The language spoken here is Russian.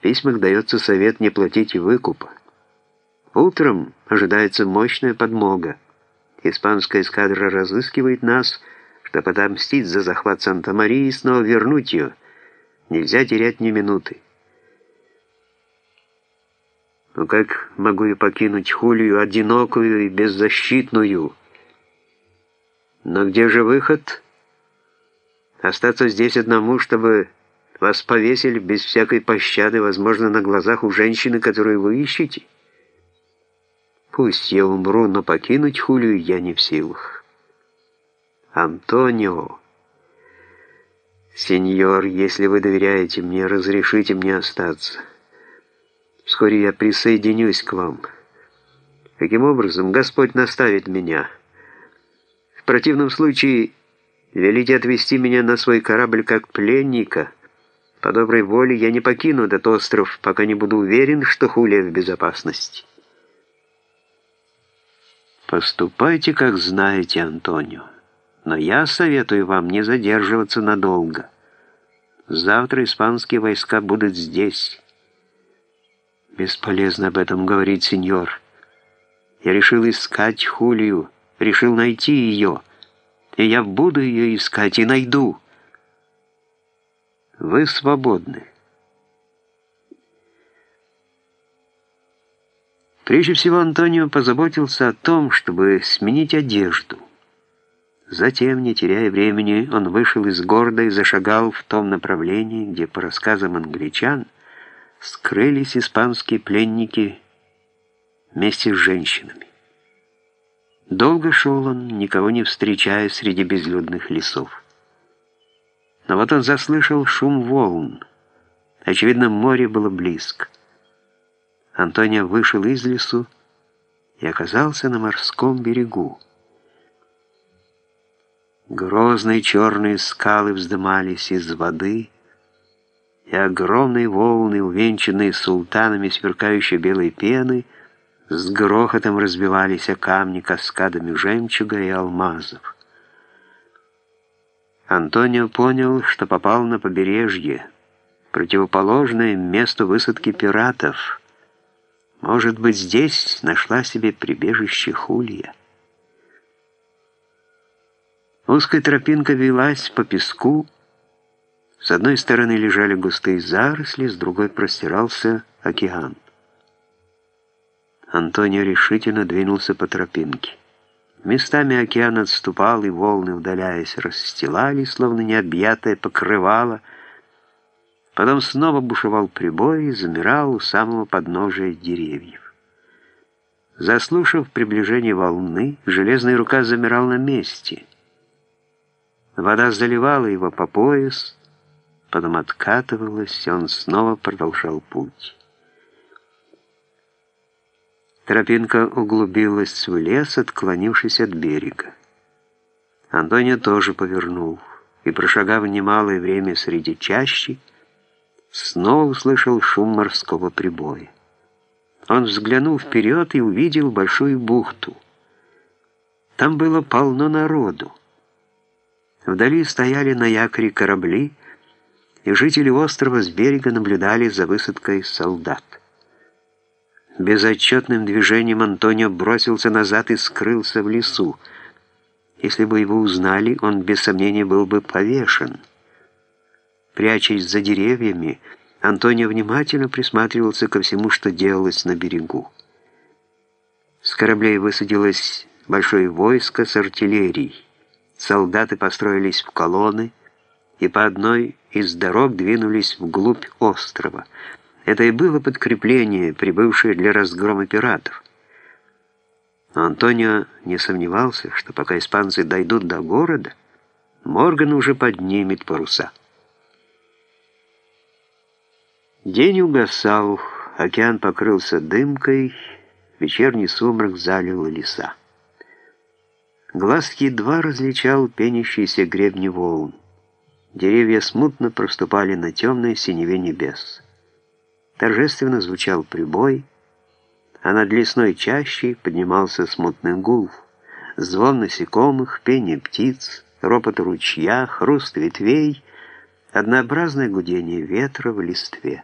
В письмах дается совет не платить выкупа. Утром ожидается мощная подмога. Испанская эскадра разыскивает нас, чтобы отомстить за захват Санта-Марии и снова вернуть ее. Нельзя терять ни минуты. Но как могу я покинуть Хулию, одинокую и беззащитную? Но где же выход? Остаться здесь одному, чтобы вас повесили без всякой пощады, возможно, на глазах у женщины, которую вы ищете? Пусть я умру, но покинуть Хулию я не в силах. Антонио, сеньор, если вы доверяете мне, разрешите мне остаться. Вскоре я присоединюсь к вам. Каким образом Господь наставит меня? В противном случае велите отвезти меня на свой корабль как пленника. По доброй воле я не покину этот остров, пока не буду уверен, что Хулия в безопасности. Поступайте, как знаете, Антонио. Но я советую вам не задерживаться надолго. Завтра испанские войска будут здесь. Бесполезно об этом говорить, сеньор. Я решил искать Хулию, решил найти ее, и я буду ее искать и найду. Вы свободны. Прежде всего Антонио позаботился о том, чтобы сменить одежду. Затем, не теряя времени, он вышел из города и зашагал в том направлении, где, по рассказам англичан, скрылись испанские пленники вместе с женщинами. Долго шел он, никого не встречая среди безлюдных лесов. Но вот он заслышал шум волн. Очевидно, море было близко. Антонио вышел из лесу и оказался на морском берегу. Грозные черные скалы вздымались из воды, и огромные волны, увенчанные султанами сверкающей белой пены, с грохотом разбивались о камни каскадами жемчуга и алмазов. Антонио понял, что попал на побережье, противоположное месту высадки пиратов. Может быть, здесь нашла себе прибежище Хулия. Узкая тропинка велась по песку, с одной стороны лежали густые заросли, с другой простирался океан. Антонио решительно двинулся по тропинке. Местами океан отступал, и волны, удаляясь, расстилали, словно необъятое покрывало. Потом снова бушевал прибой и замирал у самого подножия деревьев. Заслушав приближение волны, железная рука замирал на месте. Вода заливала его по пояс, потом откатывалась, и он снова продолжал путь. Тропинка углубилась в лес, отклонившись от берега. Антонио тоже повернул, и, прошагав немалое время среди чащи, снова услышал шум морского прибоя. Он взглянул вперед и увидел большую бухту. Там было полно народу. Вдали стояли на якоре корабли, и жители острова с берега наблюдали за высадкой солдат. Безотчетным движением Антонио бросился назад и скрылся в лесу. Если бы его узнали, он без сомнения был бы повешен. Прячась за деревьями, Антонио внимательно присматривался ко всему, что делалось на берегу. С кораблей высадилось большое войско с артиллерией. Солдаты построились в колонны, и по одной из дорог двинулись вглубь острова. Это и было подкрепление, прибывшее для разгрома пиратов. Но Антонио не сомневался, что пока испанцы дойдут до города, Морган уже поднимет паруса. День угасал, океан покрылся дымкой, вечерний сумрак залил леса. Глаз едва различал пенящиеся гребни волн. Деревья смутно проступали на темной синеве небес. Торжественно звучал прибой, а над лесной чащей поднимался смутный гул, звон насекомых, пение птиц, ропот ручья, хруст ветвей, однообразное гудение ветра в листве.